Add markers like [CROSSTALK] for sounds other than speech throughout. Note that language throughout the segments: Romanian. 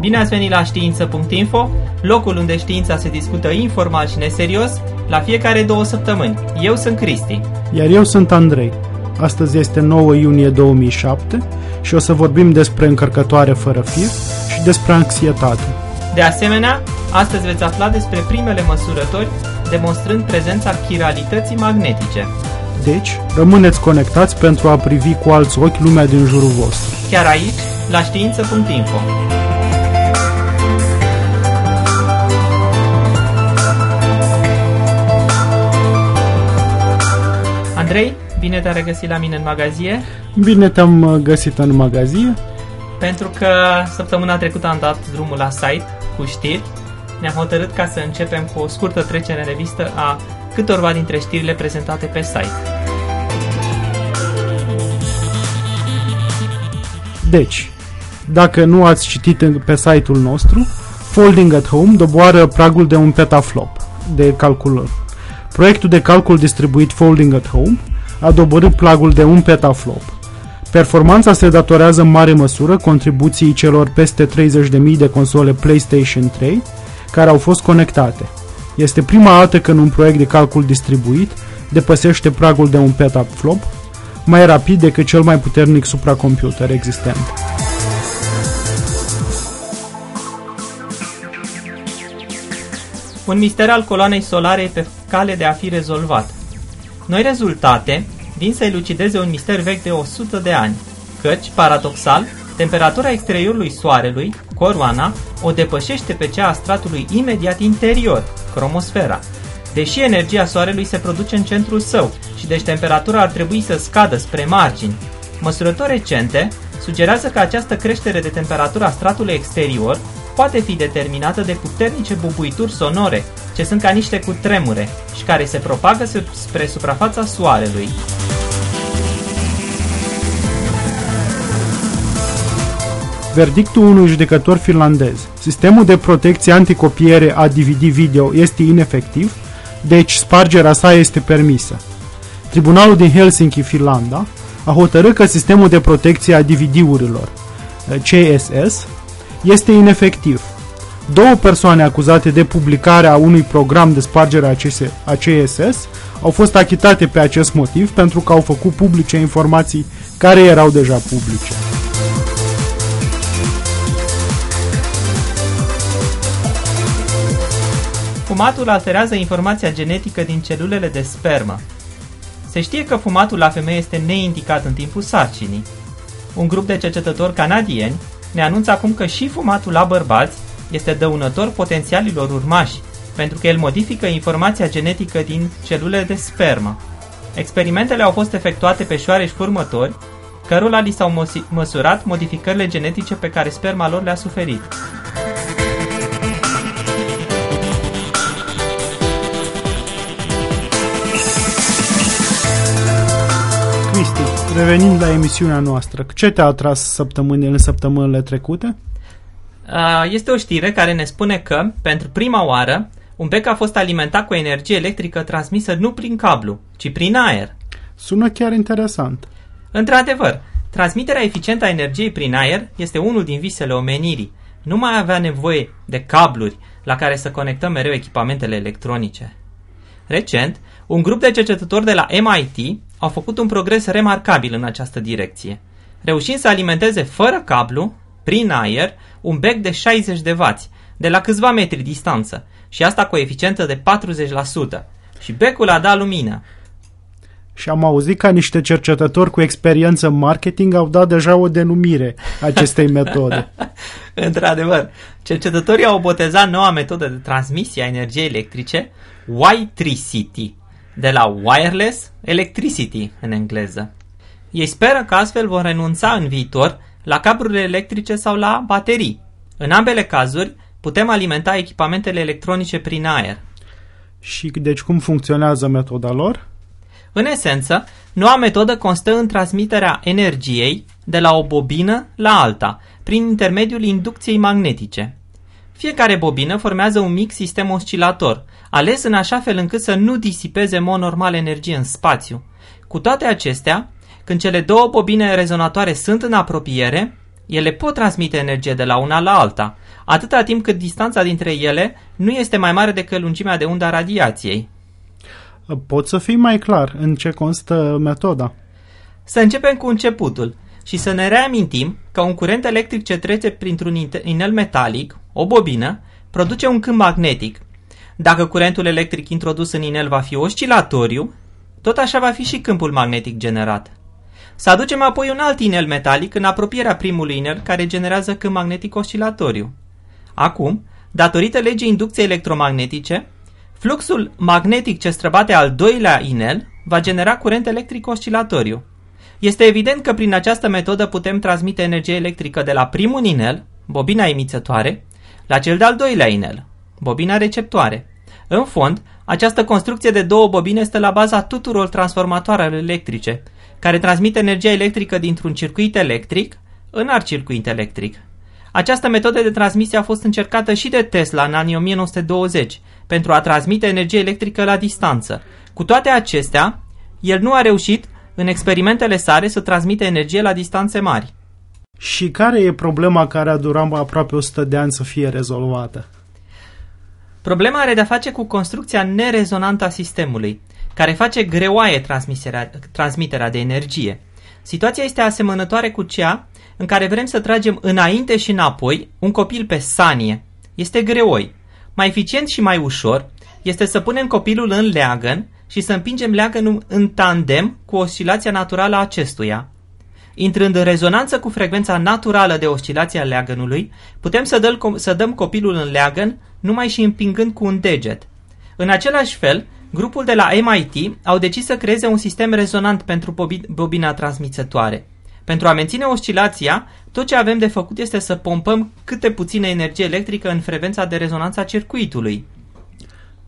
Bine ați venit la știință.info, locul unde știința se discută informal și neserios, la fiecare două săptămâni. Eu sunt Cristi. Iar eu sunt Andrei. Astăzi este 9 iunie 2007 și o să vorbim despre încărcătoare fără fir și despre anxietate. De asemenea, astăzi veți afla despre primele măsurători demonstrând prezența chiralității magnetice. Deci, rămâneți conectați pentru a privi cu alți ochi lumea din jurul vostru. Chiar aici, la știință.info. Andrei, bine te-a regăsit la mine în magazie. Bine te-am uh, găsit în magazie. Pentru că săptămâna trecută am dat drumul la site cu știri, ne-am hotărât ca să începem cu o scurtă trecere în revistă a câtorva dintre știrile prezentate pe site. Deci, dacă nu ați citit pe site-ul nostru, Folding at Home doboară pragul de un petaflop de calcul. Proiectul de calcul distribuit Folding at Home a doborât pragul de un petaflop. Performanța se datorează în mare măsură contribuției celor peste 30.000 de console PlayStation 3 care au fost conectate. Este prima dată când un proiect de calcul distribuit depăsește pragul de un petaflop mai rapid decât cel mai puternic supracomputer existent. Un mister al coloanei solare e pe cale de a fi rezolvat. Noi rezultate vin să elucideze un mister vechi de 100 de ani, căci, paradoxal, temperatura exteriorului Soarelui, coroana, o depășește pe cea a stratului imediat interior, cromosfera, deși energia Soarelui se produce în centrul său și deci temperatura ar trebui să scadă spre margini. Măsurători recente sugerează că această creștere de temperatură a stratului exterior poate fi determinată de puternice bubuituri sonore, ce sunt ca niște cutremure și care se propagă spre suprafața Soarelui. Verdictul unui judecător finlandez. Sistemul de protecție anticopiere a DVD video este inefectiv, deci spargerea sa este permisă. Tribunalul din Helsinki, Finlanda, a hotărât că sistemul de protecție a DVD-urilor, CSS, este inefectiv. Două persoane acuzate de publicarea unui program de spargere a CSS au fost achitate pe acest motiv pentru că au făcut publice informații care erau deja publice. Fumatul alterează informația genetică din celulele de spermă. Se știe că fumatul la femeie este neindicat în timpul sarcinii. Un grup de cercetători canadieni ne anunță acum că și fumatul la bărbați este dăunător potențialilor urmași, pentru că el modifică informația genetică din celulele de spermă. Experimentele au fost efectuate pe șoareși furmători, cărora li s-au măsurat modificările genetice pe care sperma lor le-a suferit. Revenind la emisiunea noastră, ce te-a atras săptămâni, în săptămânile trecute? Este o știre care ne spune că, pentru prima oară, un bec a fost alimentat cu energie electrică transmisă nu prin cablu, ci prin aer. Sună chiar interesant. Într-adevăr, transmiterea eficientă a energiei prin aer este unul din visele omenirii. Nu mai avea nevoie de cabluri la care să conectăm mereu echipamentele electronice. Recent, un grup de cercetători de la MIT au făcut un progres remarcabil în această direcție, reușind să alimenteze fără cablu, prin aer, un bec de 60 de W, de la câțiva metri distanță, și asta cu o eficiență de 40%. Și becul a dat lumină. Și am auzit că niște cercetători cu experiență în marketing au dat deja o denumire acestei metode. [LAUGHS] Într-adevăr, cercetătorii au botezat noua metodă de transmisie a energiei electrice Y3City, de la Wireless Electricity în engleză. Ei speră că astfel vor renunța în viitor la cablurile electrice sau la baterii. În ambele cazuri, putem alimenta echipamentele electronice prin aer. Și deci cum funcționează metoda lor? În esență, noua metodă constă în transmiterea energiei de la o bobină la alta, prin intermediul inducției magnetice. Fiecare bobină formează un mic sistem oscilator, ales în așa fel încât să nu disipeze în mod normal energie în spațiu. Cu toate acestea, când cele două bobine rezonatoare sunt în apropiere, Ele pot transmite energie de la una la alta, atâta timp cât distanța dintre ele nu este mai mare decât lungimea de undă a radiației. Pot să fii mai clar în ce constă metoda? Să începem cu începutul și să ne reamintim că un curent electric ce trece printr-un inel metalic, o bobină, produce un câmp magnetic. Dacă curentul electric introdus în inel va fi oscilatoriu, tot așa va fi și câmpul magnetic generat. Să aducem apoi un alt inel metalic în apropierea primului inel care generează câmp magnetic oscilatoriu. Acum, datorită legii inducției electromagnetice, fluxul magnetic ce străbate al doilea inel va genera curent electric oscilatoriu. Este evident că prin această metodă putem transmite energie electrică de la primul inel, bobina emițătoare, la cel de-al doilea inel, bobina receptoare. În fond, această construcție de două bobine este la baza tuturor transformatoarelor electrice, care transmit energia electrică dintr-un circuit electric în alt circuit electric. Această metodă de transmisie a fost încercată și de Tesla în anii 1920 pentru a transmite energie electrică la distanță. Cu toate acestea, el nu a reușit în experimentele sale să transmite energie la distanțe mari. Și care e problema care a durat aproape 100 de ani să fie rezolvată? Problema are de-a face cu construcția nerezonantă a sistemului, care face greoaie transmiterea de energie. Situația este asemănătoare cu cea în care vrem să tragem înainte și înapoi un copil pe sanie. Este greoi. Mai eficient și mai ușor este să punem copilul în leagăn și să împingem leagănul în tandem cu oscilația naturală a acestuia. Intrând în rezonanță cu frecvența naturală de oscilație a leagănului, putem să, dăm, să dăm copilul în leagăn numai și împingând cu un deget. În același fel, grupul de la MIT au decis să creeze un sistem rezonant pentru bobina transmițătoare. Pentru a menține oscilația, tot ce avem de făcut este să pompăm câte puțină energie electrică în frecvența de rezonanță a circuitului.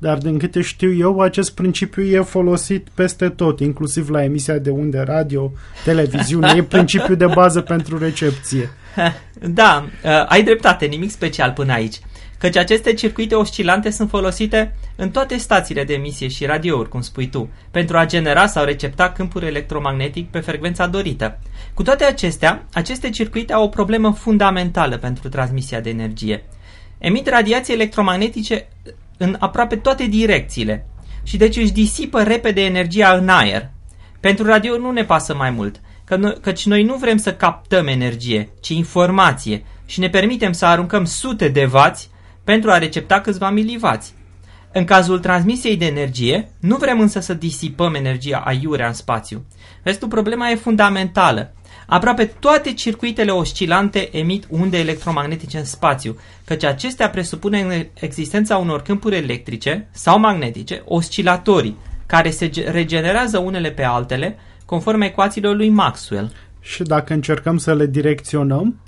Dar din câte știu eu, acest principiu e folosit peste tot, inclusiv la emisia de unde radio, televiziune, e principiul de bază pentru recepție. [LAUGHS] Da, uh, ai dreptate, nimic special până aici căci aceste circuite oscilante sunt folosite în toate stațiile de emisie și radiouri, cum spui tu, pentru a genera sau recepta câmpuri electromagnetic pe frecvența dorită. Cu toate acestea, aceste circuite au o problemă fundamentală pentru transmisia de energie. Emit radiații electromagnetice în aproape toate direcțiile și deci își disipă repede energia în aer. Pentru radio nu ne pasă mai mult, că noi, căci noi nu vrem să captăm energie, ci informație și ne permitem să aruncăm sute de vați pentru a recepta câțiva milivați. În cazul transmisiei de energie, nu vrem însă să disipăm energia aiurea în spațiu. Restul problema e fundamentală. Aproape toate circuitele oscilante emit unde electromagnetice în spațiu, căci acestea presupune existența unor câmpuri electrice sau magnetice oscilatorii, care se regenerează unele pe altele, conform ecuațiilor lui Maxwell. Și dacă încercăm să le direcționăm?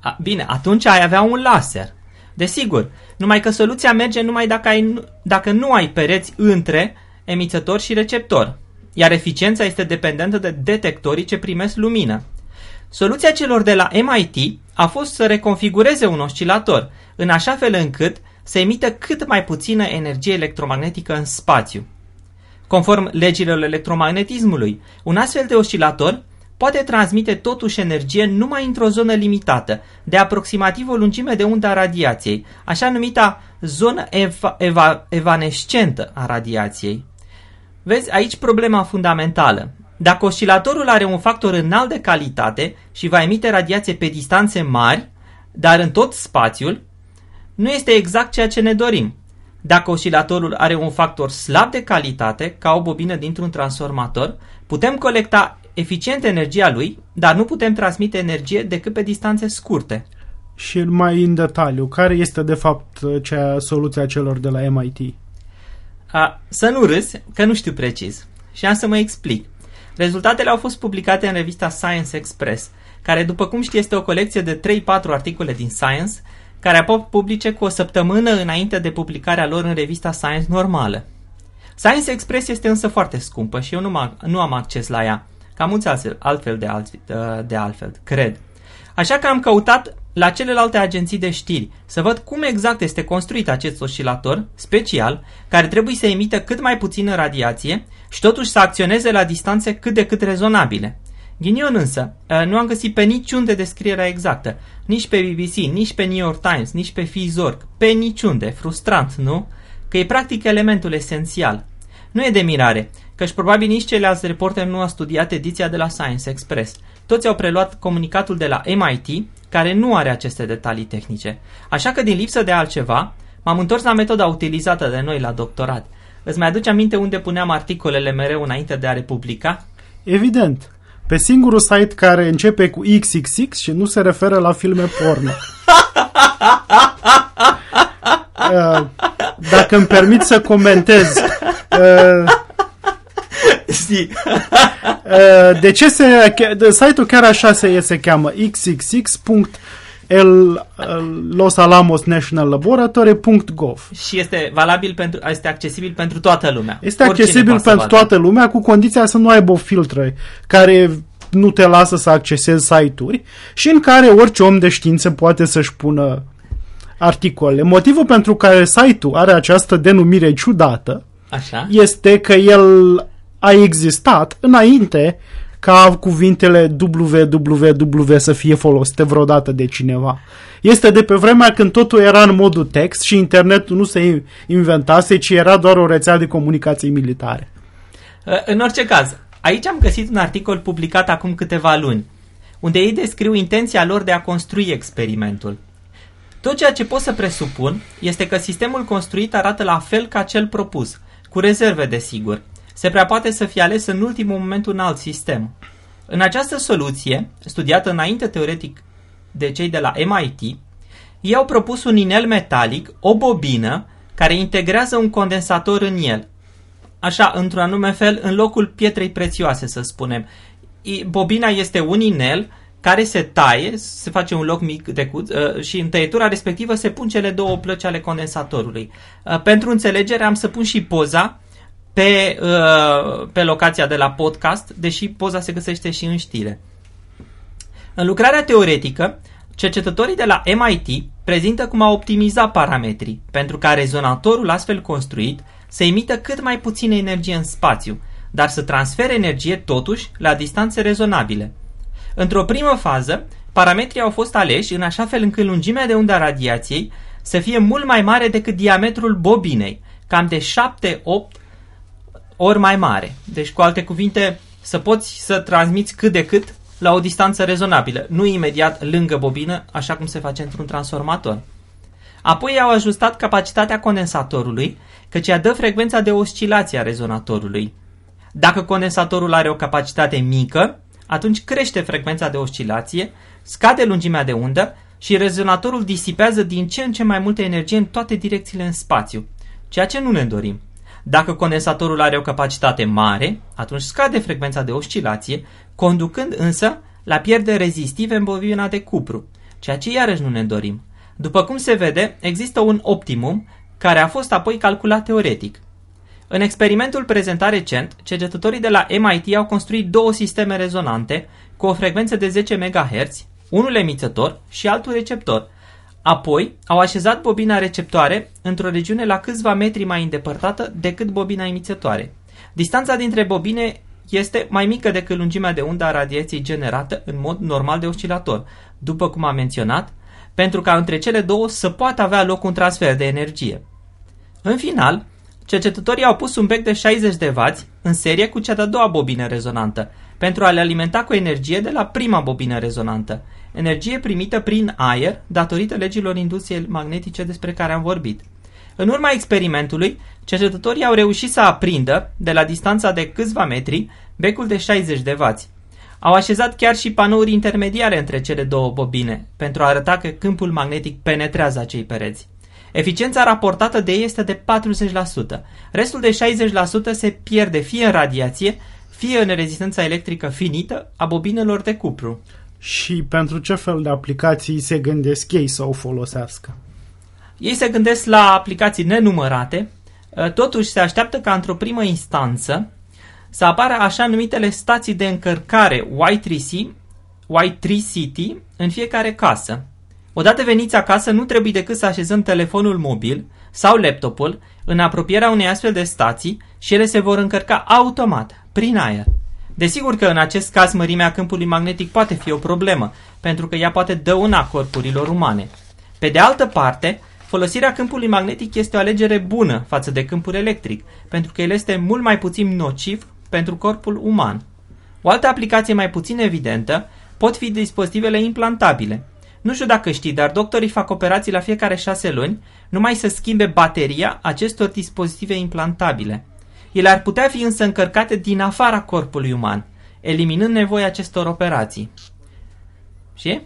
A, bine, atunci ai avea un laser. Desigur, numai că soluția merge numai dacă, ai, dacă nu ai pereți între emițător și receptor, iar eficiența este dependentă de detectorii ce primesc lumină. Soluția celor de la MIT a fost să reconfigureze un oscilator, în așa fel încât să emită cât mai puțină energie electromagnetică în spațiu. Conform legilor electromagnetismului, un astfel de oscilator poate transmite totuși energie numai într-o zonă limitată, de aproximativ o lungime de undă a radiației, așa numita zonă eva- eva- evanescentă a radiației. Vezi aici problema fundamentală. Dacă oscilatorul are un factor înalt de calitate și va emite radiație pe distanțe mari, dar în tot spațiul, nu este exact ceea ce ne dorim. Dacă oscilatorul are un factor slab de calitate, ca o bobină dintr-un transformator, putem colecta eficient energia lui, dar nu putem transmite energie decât pe distanțe scurte. Și mai în detaliu, care este de fapt cea soluția celor de la MIT? A, să nu râzi, că nu știu precis. Și am să mă explic. Rezultatele au fost publicate în revista Science Express, care, după cum știi, este o colecție de 3-4 articole din Science, care apoi publice cu o săptămână înainte de publicarea lor în revista Science normală. Science Express este însă foarte scumpă și eu nu, nu am acces la ea, ca mulți altfel, altfel de, alt, de altfel, cred. Așa că am căutat la celelalte agenții de știri să văd cum exact este construit acest oscilator special care trebuie să emită cât mai puțină radiație și totuși să acționeze la distanțe cât de cât rezonabile. Ghinion însă, uh, nu am găsit pe niciunde descrierea exactă, nici pe BBC, nici pe New York Times, nici pe Fizorg, pe niciunde. Frustrant, nu? Că e practic elementul esențial. Nu e de mirare, căci probabil nici ceilalți reporteri nu au studiat ediția de la Science Express. Toți au preluat comunicatul de la MIT, care nu are aceste detalii tehnice. Așa că din lipsă de altceva, m-am întors la metoda utilizată de noi la doctorat. Îți mai aduce aminte unde puneam articolele mereu înainte de a le publica? Evident. Pe singurul site care începe cu XXX și nu se referă la filme porno. [LAUGHS] Uh, dacă îmi permit să comentez [LAUGHS] uh, [LAUGHS] uh, de ce se de site-ul chiar așa se, se cheamă xxx el Los Alamos National Laboratory.gov Și este valabil pentru, este accesibil pentru toată lumea. Este Oricine accesibil pentru toată lumea cu condiția să nu aibă filtre care nu te lasă să accesezi site-uri și în care orice om de știință poate să-și pună articole. Motivul pentru care site-ul are această denumire ciudată Așa? este că el a existat înainte ca cuvintele www să fie folosite vreodată de cineva. Este de pe vremea când totul era în modul text și internetul nu se inventase, ci era doar o rețea de comunicații militare. În orice caz, aici am găsit un articol publicat acum câteva luni, unde ei descriu intenția lor de a construi experimentul. Tot ceea ce pot să presupun este că sistemul construit arată la fel ca cel propus, cu rezerve desigur. Se prea poate să fie ales în ultimul moment un alt sistem. În această soluție, studiată înainte teoretic de cei de la MIT, ei au propus un inel metalic, o bobină, care integrează un condensator în el. Așa, într-un anume fel, în locul pietrei prețioase, să spunem. Bobina este un inel care se taie, se face un loc mic de cut uh, și în tăietura respectivă se pun cele două plăci ale condensatorului. Uh, pentru înțelegere am să pun și poza pe, uh, pe locația de la podcast, deși poza se găsește și în știre. În lucrarea teoretică, cercetătorii de la MIT prezintă cum a optimiza parametrii pentru ca rezonatorul astfel construit să emită cât mai puțină energie în spațiu, dar să transfere energie totuși la distanțe rezonabile. Într-o primă fază, parametrii au fost aleși în așa fel încât lungimea de undă a radiației să fie mult mai mare decât diametrul bobinei, cam de 7-8 ori mai mare. Deci, cu alte cuvinte, să poți să transmiți cât de cât la o distanță rezonabilă, nu imediat lângă bobină, așa cum se face într-un transformator. Apoi au ajustat capacitatea condensatorului, căci ea dă frecvența de oscilație a rezonatorului. Dacă condensatorul are o capacitate mică, atunci crește frecvența de oscilație, scade lungimea de undă și rezonatorul disipează din ce în ce mai multă energie în toate direcțiile în spațiu, ceea ce nu ne dorim. Dacă condensatorul are o capacitate mare, atunci scade frecvența de oscilație, conducând însă la pierderi rezistive în bobina de cupru, ceea ce iarăși nu ne dorim. După cum se vede, există un optimum care a fost apoi calculat teoretic. În experimentul prezentat recent, cercetătorii de la MIT au construit două sisteme rezonante cu o frecvență de 10 MHz, unul emițător și altul receptor. Apoi, au așezat bobina receptoare într-o regiune la câțiva metri mai îndepărtată decât bobina emițătoare. Distanța dintre bobine este mai mică decât lungimea de undă a radiației generată în mod normal de oscilator, după cum am menționat, pentru ca între cele două să poată avea loc un transfer de energie. În final, cercetătorii au pus un bec de 60 de W în serie cu cea de-a doua bobină rezonantă, pentru a le alimenta cu energie de la prima bobină rezonantă, energie primită prin aer datorită legilor industriei magnetice despre care am vorbit. În urma experimentului, cercetătorii au reușit să aprindă, de la distanța de câțiva metri, becul de 60 de W. Au așezat chiar și panouri intermediare între cele două bobine, pentru a arăta că câmpul magnetic penetrează acei pereți. Eficiența raportată de ei este de 40%. Restul de 60% se pierde fie în radiație, fie în rezistența electrică finită a bobinelor de cupru. Și pentru ce fel de aplicații se gândesc ei să o folosească? Ei se gândesc la aplicații nenumărate, ă, totuși se așteaptă ca într-o primă instanță să apară așa numitele stații de încărcare Y3C, Y3City în fiecare casă. Odată veniți acasă, nu trebuie decât să așezăm telefonul mobil sau laptopul în apropierea unei astfel de stații și ele se vor încărca automat, prin aer. Desigur că în acest caz mărimea câmpului magnetic poate fi o problemă, pentru că ea poate dăuna corpurilor umane. Pe de altă parte, folosirea câmpului magnetic este o alegere bună față de câmpul electric, pentru că el este mult mai puțin nociv pentru corpul uman. O altă aplicație mai puțin evidentă pot fi dispozitivele implantabile. Nu știu dacă știi, dar doctorii fac operații la fiecare șase luni numai să schimbe bateria acestor dispozitive implantabile. Ele ar putea fi însă încărcate din afara corpului uman, eliminând nevoia acestor operații. Și?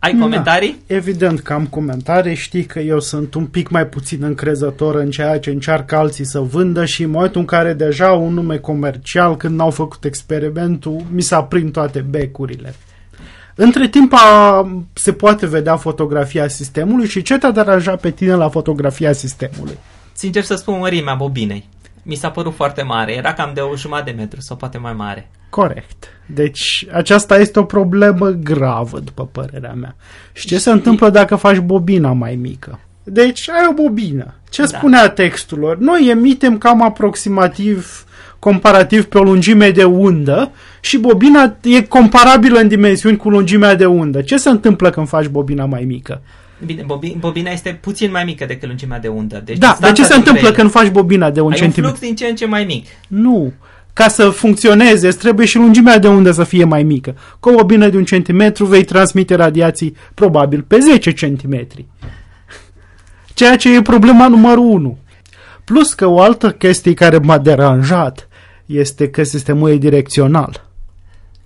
Ai Da, comentarii? evident că am comentarii, știi că eu sunt un pic mai puțin încrezător în ceea ce încearcă alții să vândă și în momentul în care deja un nume comercial, când n-au făcut experimentul, mi s-a prind toate becurile. Între timp a, se poate vedea fotografia sistemului și ce te-a deranjat pe tine la fotografia sistemului? Sincer să spun mărimea bobinei. Mi s-a părut foarte mare, era cam de o jumătate de metru sau poate mai mare. Corect. Deci aceasta este o problemă gravă, după părerea mea. Și ce se Știi- întâmplă dacă faci bobina mai mică? Deci ai o bobină. Ce Da. spunea textul lor? Noi emitem cam aproximativ comparativ pe o lungime de undă și bobina e comparabilă în dimensiuni cu lungimea de undă. Ce se întâmplă când faci bobina mai mică? Bine, bobi- bobina este puțin mai mică decât lungimea de undă. Deci da, dar distanța ce se dintre întâmplă ele- când faci bobina de un Ai un centimetru? flux din ce în ce mai mic. Nu. Ca să funcționeze, îți trebuie și lungimea de undă să fie mai mică. Cu o bobină de un centimetru vei transmite radiații probabil pe 10 centimetri. Ceea ce e problema numărul 1. Plus că o altă chestie care m-a deranjat este că sistemul e direcțional.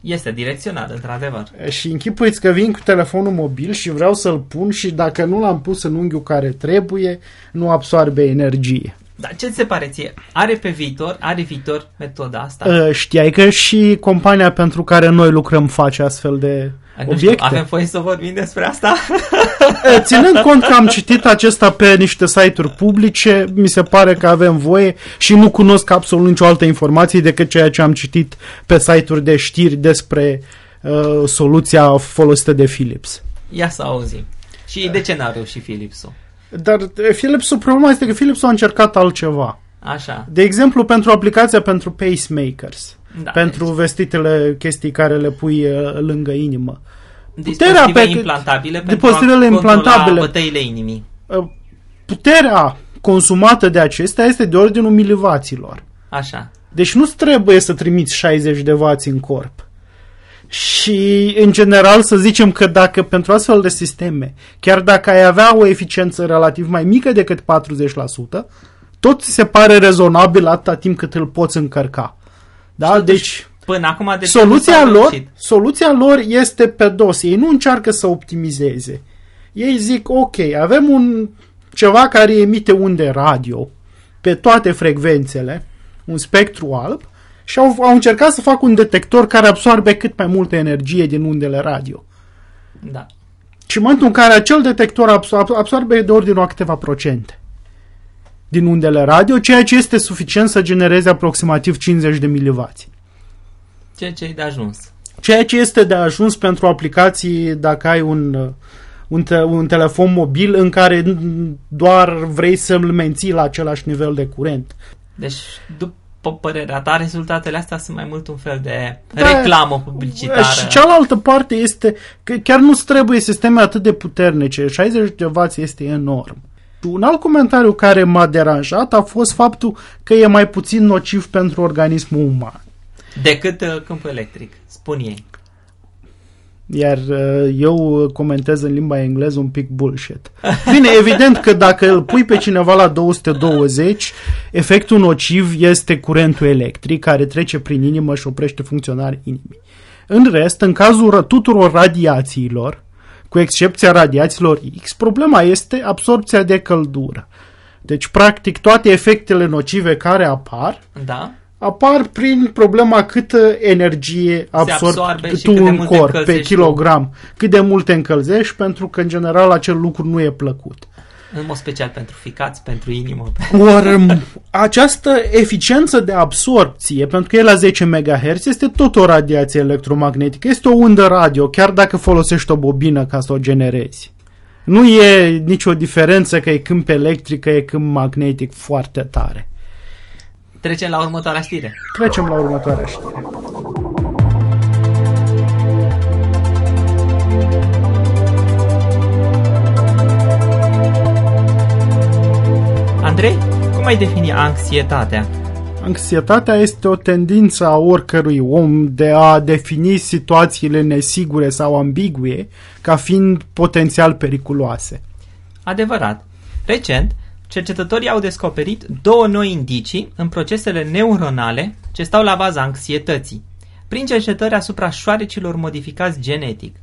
Este direcțional, într-adevăr. Și închipuiți că vin cu telefonul mobil și vreau să-l pun și dacă nu l-am pus în unghiul care trebuie, nu absorbe energie. Dar ce ți se pare ție? Are pe viitor, are viitor metoda asta? Uh, Știai că și compania pentru care noi lucrăm face astfel de Nu știu, obiecte? avem voie să vorbim despre asta? [LAUGHS] E, Ținând cont că am citit acesta pe niște site-uri publice, mi se pare că avem voie și nu cunosc absolut nicio altă informație decât ceea ce am citit pe site-uri de știri despre uh, soluția folosită de Philips. Ia să auzim. Și de ce n-a reușit Philipsul? Dar e, Philips, problema este că Philips a încercat altceva. Așa. De exemplu, pentru aplicația pentru pacemakers, Da, pentru vestitele chestii care le pui uh, lângă inimă. deci, puterea dispozitive pe- implantabile pentru dispozitivele a controla implantabile. bătăile inimii. Uh, Puterea consumată de acestea este de ordinul milivaților. Așa. Deci nu trebuie să trimiți 60 de vați în corp. Și, în general, să zicem că dacă pentru astfel de sisteme, chiar dacă ai avea o eficiență relativ mai mică decât 40%, tot ți se pare rezonabil atâta timp cât îl poți încărca. Da? Și totuși, Deci, Până acum, de ce soluția nu s-a lor, reușit? soluția lor este pe dos. Ei nu încearcă să optimizeze. Ei zic, ok, avem un ceva care emite unde radio pe toate frecvențele, un spectru alb, și au, au încercat să facă un detector care absorbe cât mai multă energie din undele radio. Da. Și în momentul în care acel detector absor- absorbe de ordinul a câteva procente din undele radio, ceea ce este suficient să genereze aproximativ 50 de milivați. Ceea ce e de ajuns. Ceea ce este de ajuns pentru aplicații dacă ai un, uh, un, te- un telefon mobil în care n- doar vrei să-l menții la același nivel de curent. Deci, după părerea ta, rezultatele astea sunt mai mult un fel de Da. reclamă publicitară. Și cealaltă parte este că chiar nu trebuie sisteme atât de puternice. 60 de W este enorm. Un alt comentariu care m-a deranjat a fost faptul că e mai puțin nociv pentru organismul uman. Decât uh, câmpul electric, spun ei. Iar uh, eu comentez în limba engleză un pic bullshit. Bine, evident că dacă îl pui pe cineva la 220, efectul nociv este curentul electric care trece prin inimă și oprește funcționarea inimii. În rest, în cazul ră- tuturor radiațiilor, cu excepția radiațiilor X, problema este absorpția de căldură. Deci, practic, toate efectele nocive care apar Da? apar prin problema câtă energie absorbi absorbe și tu cât de în multe corp pe încălzești tu. kilogram, cât de mult te încălzești, pentru că în general acel lucru nu e plăcut. În mod special pentru ficați, pentru inimă. Ori m, această eficiență de absorpție, pentru că e la 10 MHz, este tot o radiație electromagnetică, este o undă radio, chiar dacă folosești o bobină ca să o generezi. Nu e nicio diferență că e câmp electric, că e câmp magnetic foarte tare. Trecem la următoarea știre. Trecem la următoarea știre. Cum ai defini anxietatea? Anxietatea este o tendință a oricărui om de a defini situațiile nesigure sau ambigue ca fiind potențial periculoase. Adevărat. Recent, cercetătorii au descoperit două noi indicii în procesele neuronale ce stau la baza anxietății, prin cercetări asupra șoarecilor modificați genetic.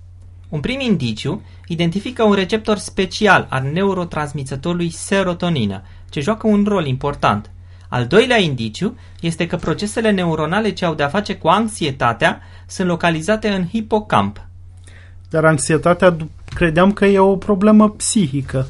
Un prim indiciu identifică un receptor special al neurotransmițătorului serotonină, ce joacă un rol important. Al doilea indiciu este că procesele neuronale ce au de-a face cu anxietatea sunt localizate în hipocamp. Dar anxietatea credeam că e o problemă psihică.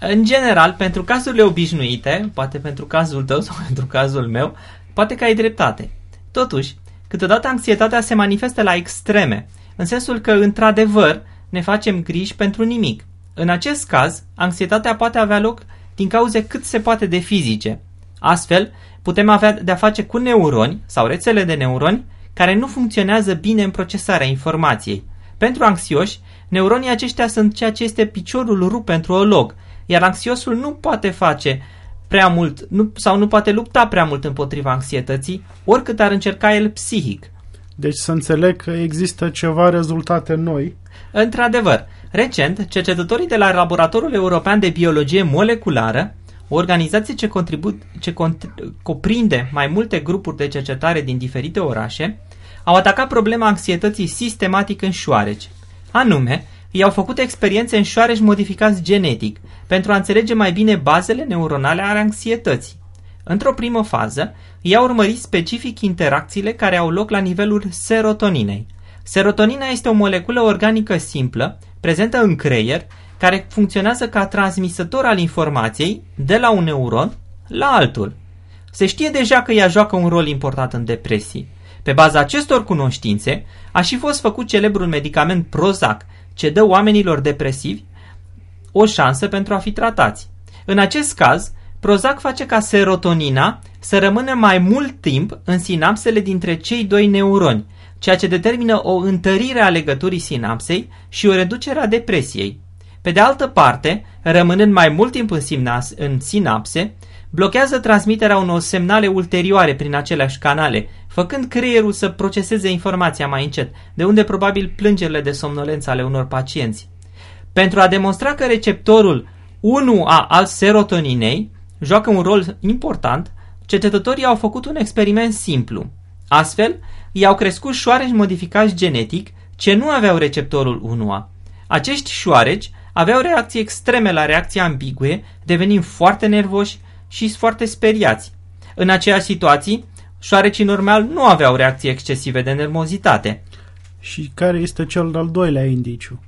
În general, pentru cazurile obișnuite, poate pentru cazul tău [LAUGHS] sau pentru cazul meu, poate că ai dreptate. Totuși, câteodată anxietatea se manifestă la extreme, în sensul că, într-adevăr, ne facem griji pentru nimic. În acest caz, anxietatea poate avea loc din cauze cât se poate de fizice. Astfel, putem avea de-a face cu neuroni sau rețele de neuroni care nu funcționează bine în procesarea informației. Pentru anxioși, neuronii aceștia sunt ceea ce este piciorul rup pentru o log, iar anxiosul nu poate face prea mult nu, sau nu poate lupta prea mult împotriva anxietății, oricât ar încerca el psihic. Deci să înțeleg că există ceva rezultate noi. Într-adevăr, recent, cercetătorii de la Laboratorul European de Biologie Moleculară, o organizație ce, contribu- ce cuprinde mai multe grupuri de cercetare din diferite orașe, au atacat problema anxietății sistematic în șoareci. Anume, ei au făcut experiențe în șoareci modificați genetic pentru a înțelege mai bine bazele neuronale ale anxietății. Într-o primă fază, ei au urmărit specific interacțiile care au loc la nivelul serotoninei. Serotonina este o moleculă organică simplă, prezentă în creier, care funcționează ca transmisător al informației de la un neuron la altul. Se știe deja că ea joacă un rol important în depresii. Pe baza acestor cunoștințe, a și fost făcut celebrul medicament Prozac, ce dă oamenilor depresivi o șansă pentru a fi tratați. În acest caz, Prozac face ca serotonina să rămână mai mult timp în sinapsele dintre cei doi neuroni, ceea ce determină o întărire a legăturii sinapsei și o reducere a depresiei. Pe de altă parte, rămânând mai mult timp în, simnas, în sinapse, blochează transmiterea unor semnale ulterioare prin aceleași canale, făcând creierul să proceseze informația mai încet, de unde probabil plângerile de somnolență ale unor pacienți. Pentru a demonstra că receptorul 1A al serotoninei joacă un rol important, cercetătorii au făcut un experiment simplu. Astfel, i-au crescut șoareci modificați genetic ce nu aveau receptorul 1A. Acești șoareci aveau reacții extreme la reacții ambigue, devenind foarte nervoși și foarte speriați. În aceeași situații, șoarecii normal nu aveau reacții excesive de nervozitate. Și care este cel de-al doilea indiciu?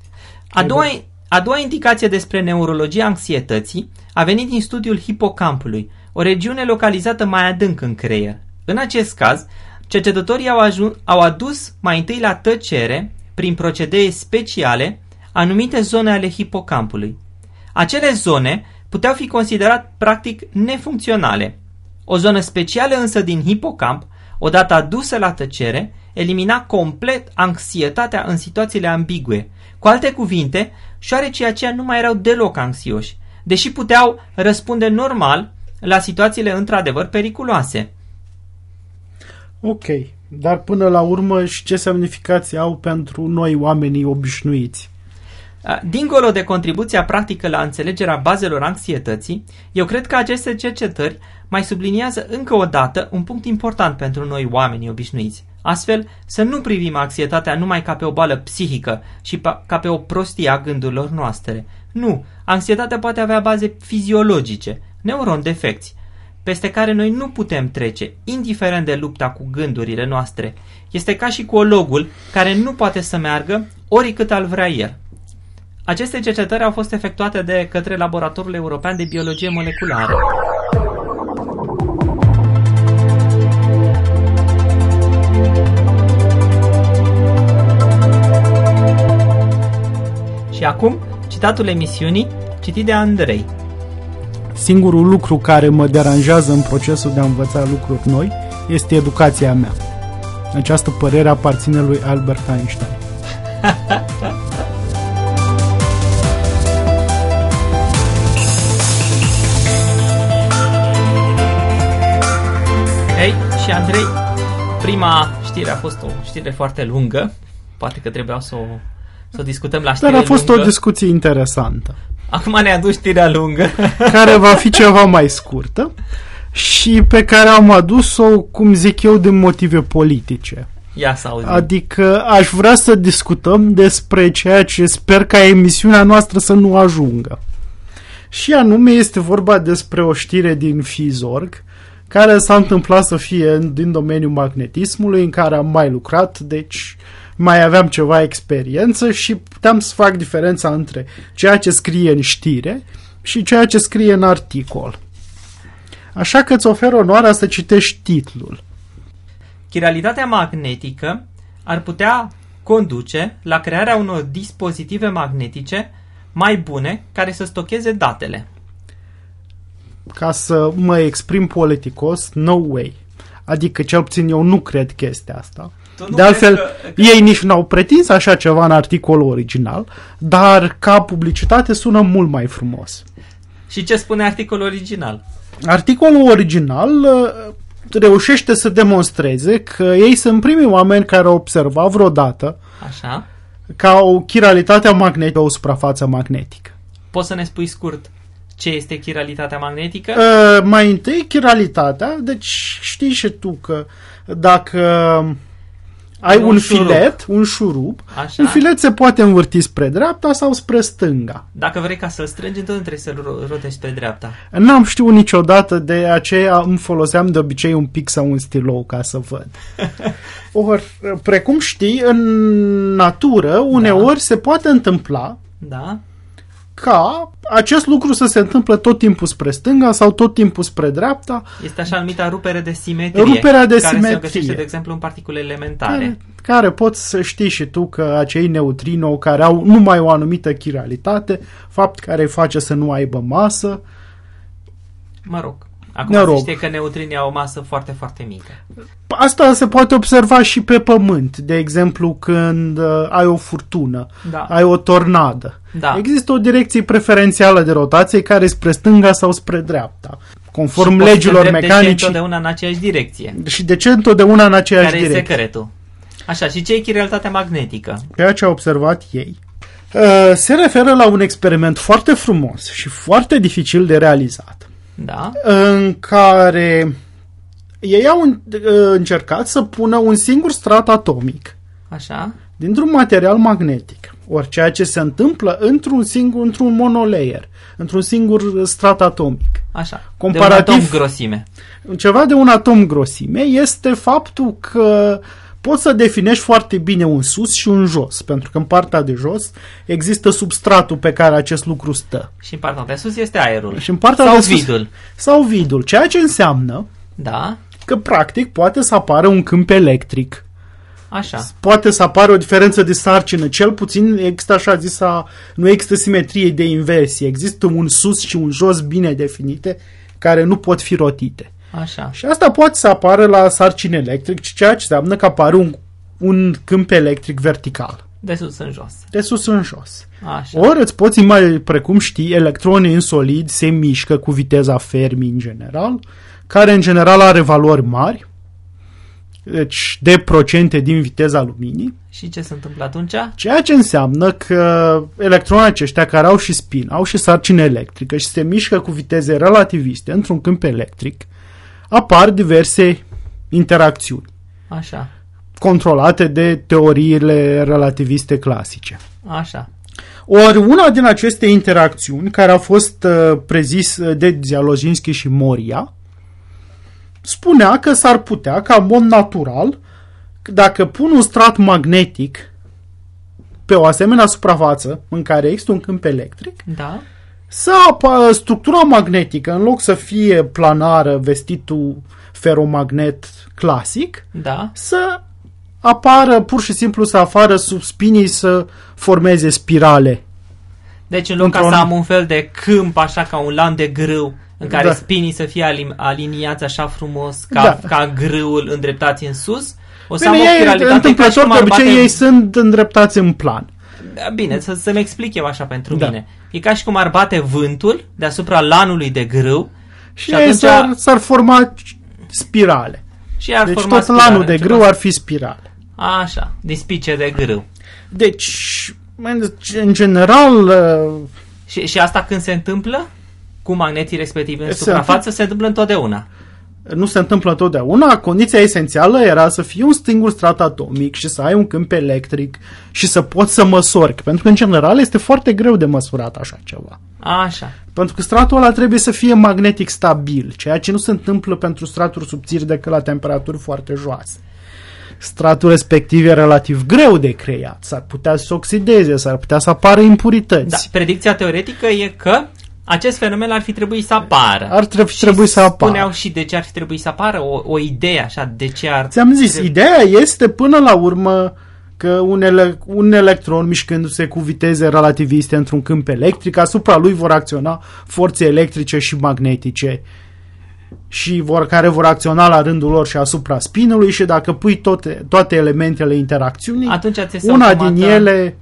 A doua, a doua indicație despre neurologia anxietății a venit din studiul hipocampului, o regiune localizată mai adânc în creier. În acest caz, cercetătorii au, ajun, au adus mai întâi la tăcere, prin procedee speciale, anumite zone ale hipocampului. Acele zone puteau fi considerate practic nefuncționale. O zonă specială însă din hipocamp, odată adusă la tăcere, elimina complet anxietatea în situațiile ambigue. Cu alte cuvinte, șoarecii aceia nu mai erau deloc anxioși, deși puteau răspunde normal la situațiile într-adevăr periculoase. Ok, dar până la urmă și ce semnificații au pentru noi oamenii obișnuiți? Dincolo de contribuția practică la înțelegerea bazelor anxietății, eu cred că aceste cercetări mai subliniază încă o dată un punct important pentru noi oamenii obișnuiți. Astfel, să nu privim anxietatea numai ca pe o boală psihică și ca pe o prostie a gândurilor noastre. Nu, anxietatea poate avea baze fiziologice, neuron defecți, peste care noi nu putem trece, indiferent de lupta cu gândurile noastre. Este ca și cu ologul care nu poate să meargă oricât al vrea el. Aceste cercetări au fost efectuate de către Laboratorul European de Biologie Moleculară. Acum, citatul emisiunii, citit de Andrei. Singurul lucru care mă deranjează în procesul de a învăța lucruri noi este educația mea. Această părere aparține lui Albert Einstein. [LAUGHS] Hei, și Andrei, prima știre a fost o știre foarte lungă. Poate că trebuia să o, să o discutăm la știre Dar a fost lungă. o discuție interesantă, Acum ne-a dus știrea lungă. [LAUGHS] care va fi ceva mai scurtă și pe care am adus-o, cum zic eu, din motive politice. Ia să auzim. Adică aș vrea să discutăm despre ceea ce sper ca emisiunea noastră să nu ajungă. Și anume este vorba despre o știre din Fizorg, care s-a întâmplat să fie în- din domeniul magnetismului, în care am mai lucrat, deci mai aveam ceva experiență și puteam să fac diferența între ceea ce scrie în știre și ceea ce scrie în articol. Așa că îți ofer onoarea să citești titlul. Chiralitatea magnetică ar putea conduce la crearea unor dispozitive magnetice mai bune care să stocheze datele. ca să mă exprim politicos, no way. Adică cel puțin eu nu cred chestia asta. Tu nu De altfel, crezi că- ei nici n-au pretins așa ceva în articolul original, dar ca publicitate sună mult mai frumos. Și ce spune articolul original? Articolul original uh, reușește să demonstreze că ei sunt primii oameni care au observat vreodată Așa. ca o chiralitatea magnetică, o suprafață magnetică. Poți să ne spui scurt ce este chiralitatea magnetică? Uh, mai întâi, chiralitatea, deci știi și tu că dacă ai Un un, șurub. filet, un șurub, Așa. un filet se poate învârti spre dreapta sau spre stânga. Dacă vrei ca să-l strângi, întotdeauna trebuie să-l ro- rotești pe dreapta. N-am știut niciodată, de aceea îmi foloseam de obicei un pic sau un stilou ca să văd. [LAUGHS] Or, precum știi, în natură, uneori se poate întâmpla Da? Ca acest lucru să se întâmple tot timpul spre stânga sau tot timpul spre dreapta, Este așa numita rupere de simetrie. Ruperea de care simetrie. se găsește, de exemplu, în particule elementare. care, care poți să știi și tu că acei neutrino care au numai o anumită chiralitate, fapt care îi face să nu aibă masă, Mă rog. Acum Noroc. se știe că neutrinii au o masă foarte, foarte mică. Asta se poate observa și pe pământ, de exemplu când uh, ai o furtună, Da. ai o tornadă. Da. Există o direcție preferențială de rotație care e spre stânga sau spre dreapta, conform Și poți să te legilor îndrepte și mecanice. întotdeauna în aceeași direcție. Și de ce întotdeauna în aceeași Care e direcție? secretul? Așa, și ce e chiralitatea magnetică? ceea ce au observat ei, uh, se referă la un experiment foarte frumos și foarte dificil de realizat, Da? în care ei au în- uh, încercat să pună un singur strat atomic Așa? dintr-un material magnetic. Ori ceea ce se întâmplă într-un singur, într-un monolayer, într-un singur strat atomic. Așa. Comparativ- De un atom grosime. Ceva de un atom grosime este faptul că poți să definești foarte bine un sus și un jos, pentru că în partea de jos există substratul pe care acest lucru stă. Și în partea de sus este aerul. Și în partea Sau de sus, vidul. Sau vidul, ceea ce înseamnă Da? că practic poate să apară un câmp electric. Așa. Poate să apară o diferență de sarcină, cel puțin există așa zisa, nu există simetrie de inversie, există un sus și un jos bine definite care nu pot fi rotite. Așa. Și asta poate să apară la sarcini electrice, ceea ce înseamnă că apare un, un câmp electric vertical, De sus în jos. de sus în jos. Așa. Ori îți poți mai precum știi, electronii în solid se mișcă cu viteza Fermi în general, care în general are valori mari, deci de procente din viteza luminii, Și ce se întâmplă atunci? ceea ce înseamnă că electronii aceștia care au și spin, au și sarcină electrică și se mișcă cu viteze relativiste într-un câmp electric, apar diverse interacțiuni Așa. controlate de teoriile relativiste clasice. Așa. Ori una din aceste interacțiuni, care a fost uh, prezis uh, de Zialoginski și Moria, spunea că s-ar putea, ca în mod natural, dacă pun un strat magnetic pe o asemenea suprafață în care există un câmp electric, Da? Să apa, structura magnetică, în loc să fie planară, vestitul feromagnet clasic, Da? să apară, pur și simplu să apară sub spinii să formeze spirale. Deci în loc ca Într-un- să am un fel de câmp așa ca un lan de grâu în care Da. spinii să fie alim- aliniați așa frumos ca, Da. ca grâul îndreptați în sus, o să Bine, am o ei, spiralitate ca și întâmplător, cum de ar obicei, bate... ei sunt îndreptați în plan. Da, Bine, să, să-mi explic eu așa pentru Da. mine. E ca și cum ar bate vântul deasupra lanului de grâu Și, Și ei atunci- s-ar, s-ar forma spirale. Și ar Deci forma tot lanul spirale, de ceva. grâu ar fi spirale. Așa, dispice de grâu. Deci, în general, uh, Și, și asta când se întâmplă? Cu magnetii respectiv în Se suprafață se întâmplă întotdeauna. Nu se întâmplă totdeauna. Condiția esențială era să fie un singur strat atomic și să ai un câmp electric și să poți să măsori. Pentru că, în general, este foarte greu de măsurat așa ceva. Așa. Pentru că stratul ăla trebuie să fie magnetic stabil, ceea ce nu se întâmplă pentru straturi subțiri decât la temperaturi foarte joase. Stratul respectiv e relativ greu de creat, s-ar putea să se oxideze, s-ar putea să apară impurități. Da, predicția teoretică e că acest fenomen ar fi trebuit să apară. Ar trebui, Și trebui să apară. Spuneau și de ce ar fi trebuit să apară o, o idee așa, de ce ar... Ți-am zis, trebui- ideea este până la urmă că un, ele- un electron mișcându-se cu viteze relativiste într-un câmp electric, asupra lui vor acționa forțe electrice și magnetice și vor, care vor acționa la rândul lor și asupra spinului și dacă pui toate, toate elementele interacțiunii, Atunci ți este una automat- din ele,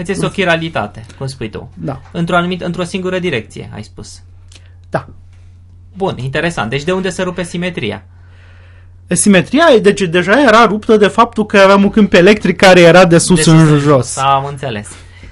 Îți este o chiralitate, cum spui tu. da, Într-o anumit, într-o singură direcție, ai spus. da. Bun, interesant. Deci de unde se rupe simetria? Simetria deci deja era ruptă de faptul că aveam un câmp electric care era de sus De în jos. Am înțeles.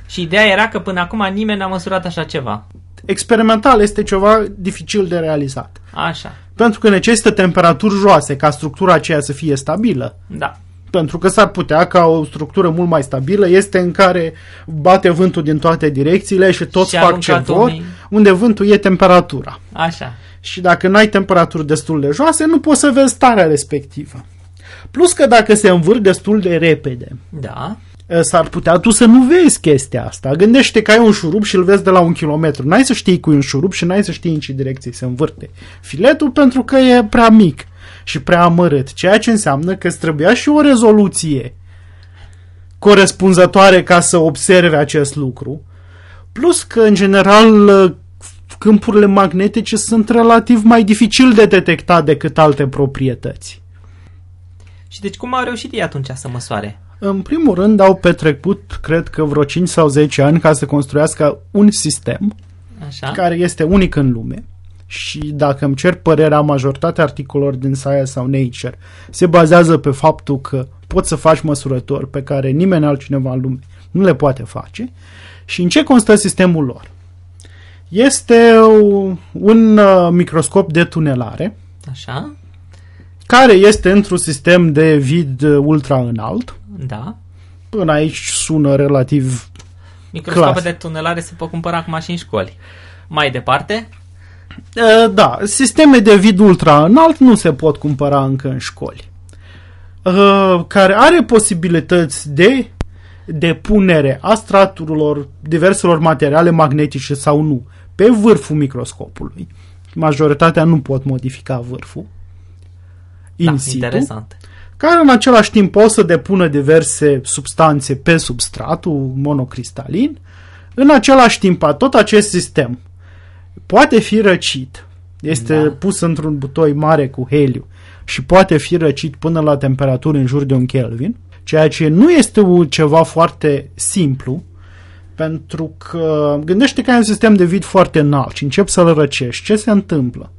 Și ideea era că până acum nimeni n-a măsurat așa ceva. Experimental este ceva dificil de realizat. Așa. Pentru că necesită temperaturi joase ca structura aceea să fie stabilă. Da. Pentru că s-ar putea ca o structură mult mai stabilă este în care bate vântul din toate direcțiile și toți Și fac ce aruncă vor, atomii. unde vântul e temperatura. Așa. Și dacă n-ai temperaturi destul de joase, nu poți să vezi starea respectivă. Plus că dacă se învârt destul de repede, Da. s-ar putea tu să nu vezi chestia asta. Gândește că ai un șurub și îl vezi de la un kilometru. N-ai să știi cu un șurub și n-ai să știi în ce direcție se învârte filetul pentru că e prea mic și prea amărât. Ceea ce înseamnă că îți trebuia și o rezoluție corespunzătoare ca să observe acest lucru. Plus că, în general, câmpurile magnetice sunt relativ mai dificil de detectat decât alte proprietăți. Și deci cum au reușit ei atunci să măsoare? În primul rând au petrecut, cred că vreo 5 sau 10 ani ca să construiască un sistem Așa? care este unic în lume și dacă îmi cer părerea, majoritatea articolelor din Science sau Nature se bazează pe faptul că poți să faci măsurători pe care nimeni altcineva în lume nu le poate face și în ce constă sistemul lor. Este un uh, microscop de tunelare Așa? care este într-un sistem de vid ultra înalt. Da. Până aici sună relativ Microscope Clas. de tunelare se pot cumpăra acum și în școli. Mai departe? Uh, Da, sisteme de vid ultra înalt nu se pot cumpăra încă în școli. Uh, Care are posibilități de depunere a straturilor diverselor materiale magnetice sau nu pe vârful microscopului. Majoritatea nu pot modifica vârful. In da, situ, interesant. care în același timp pot să depună diverse substanțe pe substratul monocristalin. În același timp, tot acest sistem poate fi răcit. Este Da. pus într-un butoi mare cu heliu și poate fi răcit până la temperaturi în jur de un Kelvin, ceea ce nu este o- ceva foarte simplu, pentru că gândește că ai un sistem de vid foarte înalt și începi să-l răcești. Ce se întâmplă?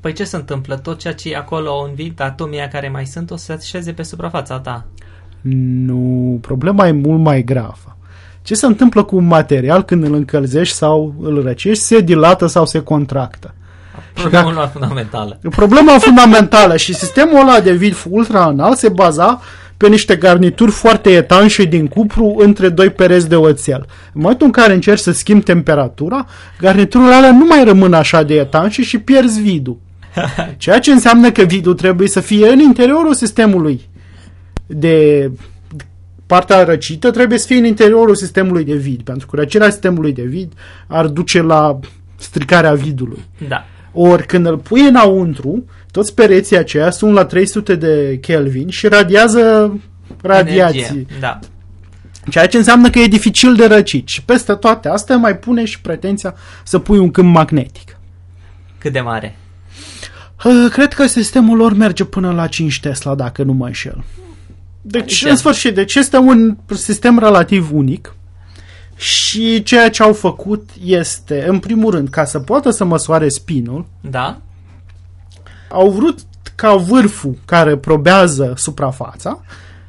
Păi ce se întâmplă? Tot ceea ce e acolo în vid, atomii care mai sunt, o să se așeze pe suprafața ta. Nu, problema e mult mai gravă. Ce se întâmplă cu un material când îl încălzești sau îl răcești? Se dilată sau se contractă. Problemul lor fundamentală. Problema fundamentală și sistemul ăla de vid ultra înalt se baza pe niște garnituri foarte etanșe din cupru între doi pereți de oțel. În momentul în care încerci să schimbi temperatura, garniturile alea nu mai rămân așa de etanșe și pierzi vidul. [LAUGHS] Ceea ce înseamnă că vidul trebuie să fie în interiorul sistemului de partea răcită trebuie să fie în interiorul sistemului de vid, pentru că răcirea sistemului de vid ar duce la stricarea vidului. Da. Ori când îl pui înăuntru, toți pereții aceia sunt la 300 de Kelvin și radiază radiații. Energie. Da. Ceea ce înseamnă că e dificil de răcit. Și peste toate astea mai pune și pretenția să pui un câmp magnetic. Cât de mare? Uh, Cred că sistemul lor merge până la 5 Tesla, dacă nu mă înșel. Deci, Aici. în sfârșit, deci este un sistem relativ unic și ceea ce au făcut este, în primul rând, ca să poată să măsoare spinul, Da? Au vrut ca vârful care probează suprafața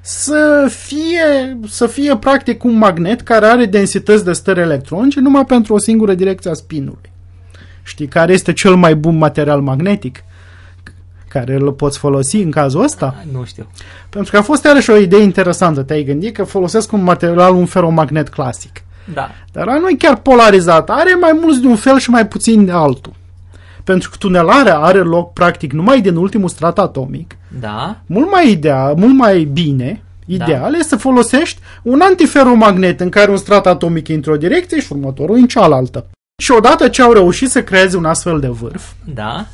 să fie, să fie practic un magnet care are densități de stări electronice numai pentru o singură direcție a spinului. Știi care este cel mai bun material magnetic? Care îl poți folosi în cazul ăsta? Nu știu. Pentru că a fost iarăși o idee interesantă. Te-ai gândit că folosesc un material, un feromagnet clasic. Da. Dar nu e chiar polarizat. Are mai mulți de un fel și mai puțin de altul. Pentru că tunelarea are loc practic numai din ultimul strat atomic. Da. Mult mai ideal, mult mai bine, ideal da. este să folosești un antiferomagnet în care un strat atomic e într-o direcție și următorul în cealaltă. Și odată ce au reușit să creeze un astfel de vârf, Da.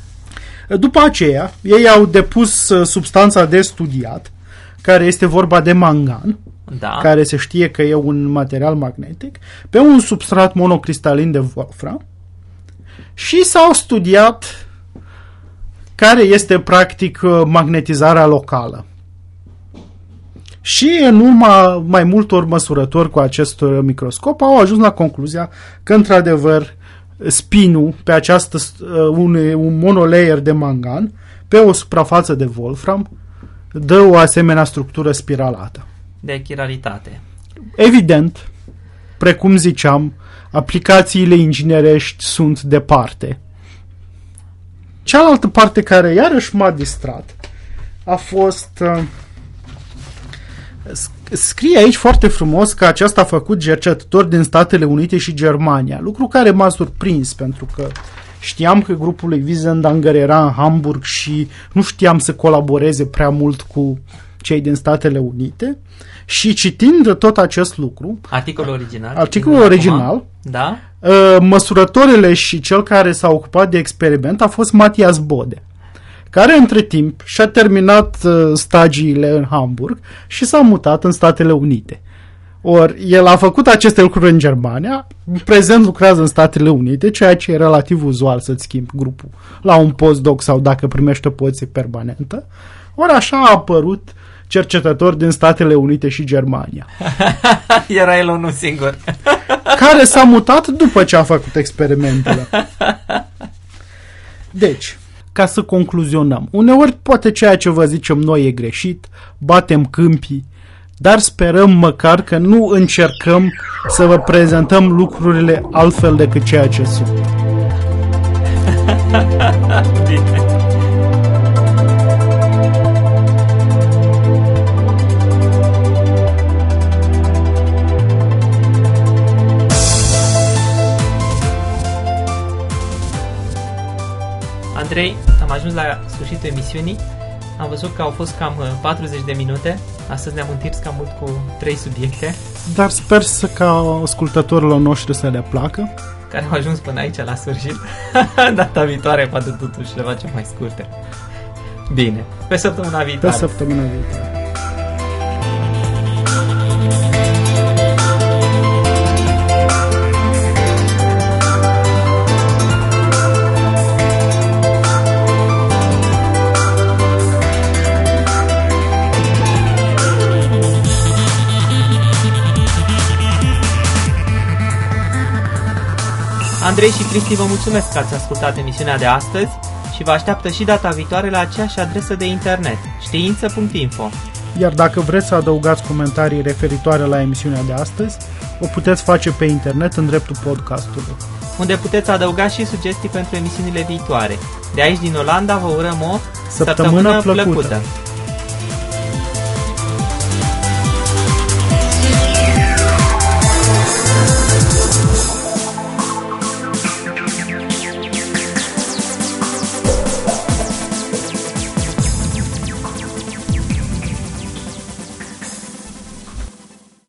După aceea, ei au depus uh, substanța de studiat, care este vorba de mangan, Da. care se știe că e un material magnetic, pe un substrat monocristalin de wolfram și s-au studiat care este practic uh, magnetizarea locală. Și în urma mai multor măsurători cu acest uh, microscop au ajuns la concluzia că într-adevăr spinul pe această uh, un, un monolayer de mangan pe o suprafață de wolfram dă o asemenea structură spiralată. De chiralitate. Evident, precum ziceam, aplicațiile inginerești sunt departe. Cealaltă parte care iarăși m-a distrat a fost... Uh, sc- scrie aici foarte frumos că aceasta a făcut cercetători din Statele Unite și Germania, lucru care m-a surprins pentru că știam că grupul lui Wiesendanger era în Hamburg și nu știam să colaboreze prea mult cu cei din Statele Unite și citind tot acest lucru, Articolul original. Articolul Acum. original. Da. Uh, măsurătorile și cel care s-a ocupat de experiment a fost Matias Bode, care între timp și-a terminat uh, stagiile în Hamburg și s-a mutat în Statele Unite. Ori el a făcut aceste lucruri în Germania, în prezent lucrează în Statele Unite, ceea ce e relativ uzual să-ți schimbi grupul la un postdoc sau dacă primești o poziție permanentă. Ori așa a apărut cercetători din Statele Unite și Germania, [LAUGHS] Era el unul singur. [LAUGHS] care s-a mutat după ce a făcut experimentele. [LAUGHS] Deci, ca să concluzionăm, uneori poate ceea ce vă zicem noi e greșit, batem câmpii, dar sperăm măcar că nu încercăm să vă prezentăm lucrurile altfel decât ceea ce sunt. Bine. Andrei, am ajuns la sfârșitul emisiunii. Am văzut că au fost cam uh, 40 de minute. Astăzi ne-am întins cam mult cu trei subiecte Dar sper să ca ascultătorilor noștri să le placă. care au ajuns până aici la sfârșit. [LAUGHS] Data viitoare poate totuși le facem mai scurte. Bine, pe săptămâna Pe viitoare. săptămâna viitoare. Andrei și Cristi vă mulțumesc că ați ascultat emisiunea de astăzi și vă așteaptă și data viitoare la aceeași adresă de internet, știință.info. Iar dacă vreți să adăugați comentarii referitoare la emisiunea de astăzi, o puteți face pe internet în dreptul podcastului. unde puteți adăuga și sugestii pentru emisiunile viitoare. De aici din Olanda vă urăm o Săptămână plăcută. plăcută.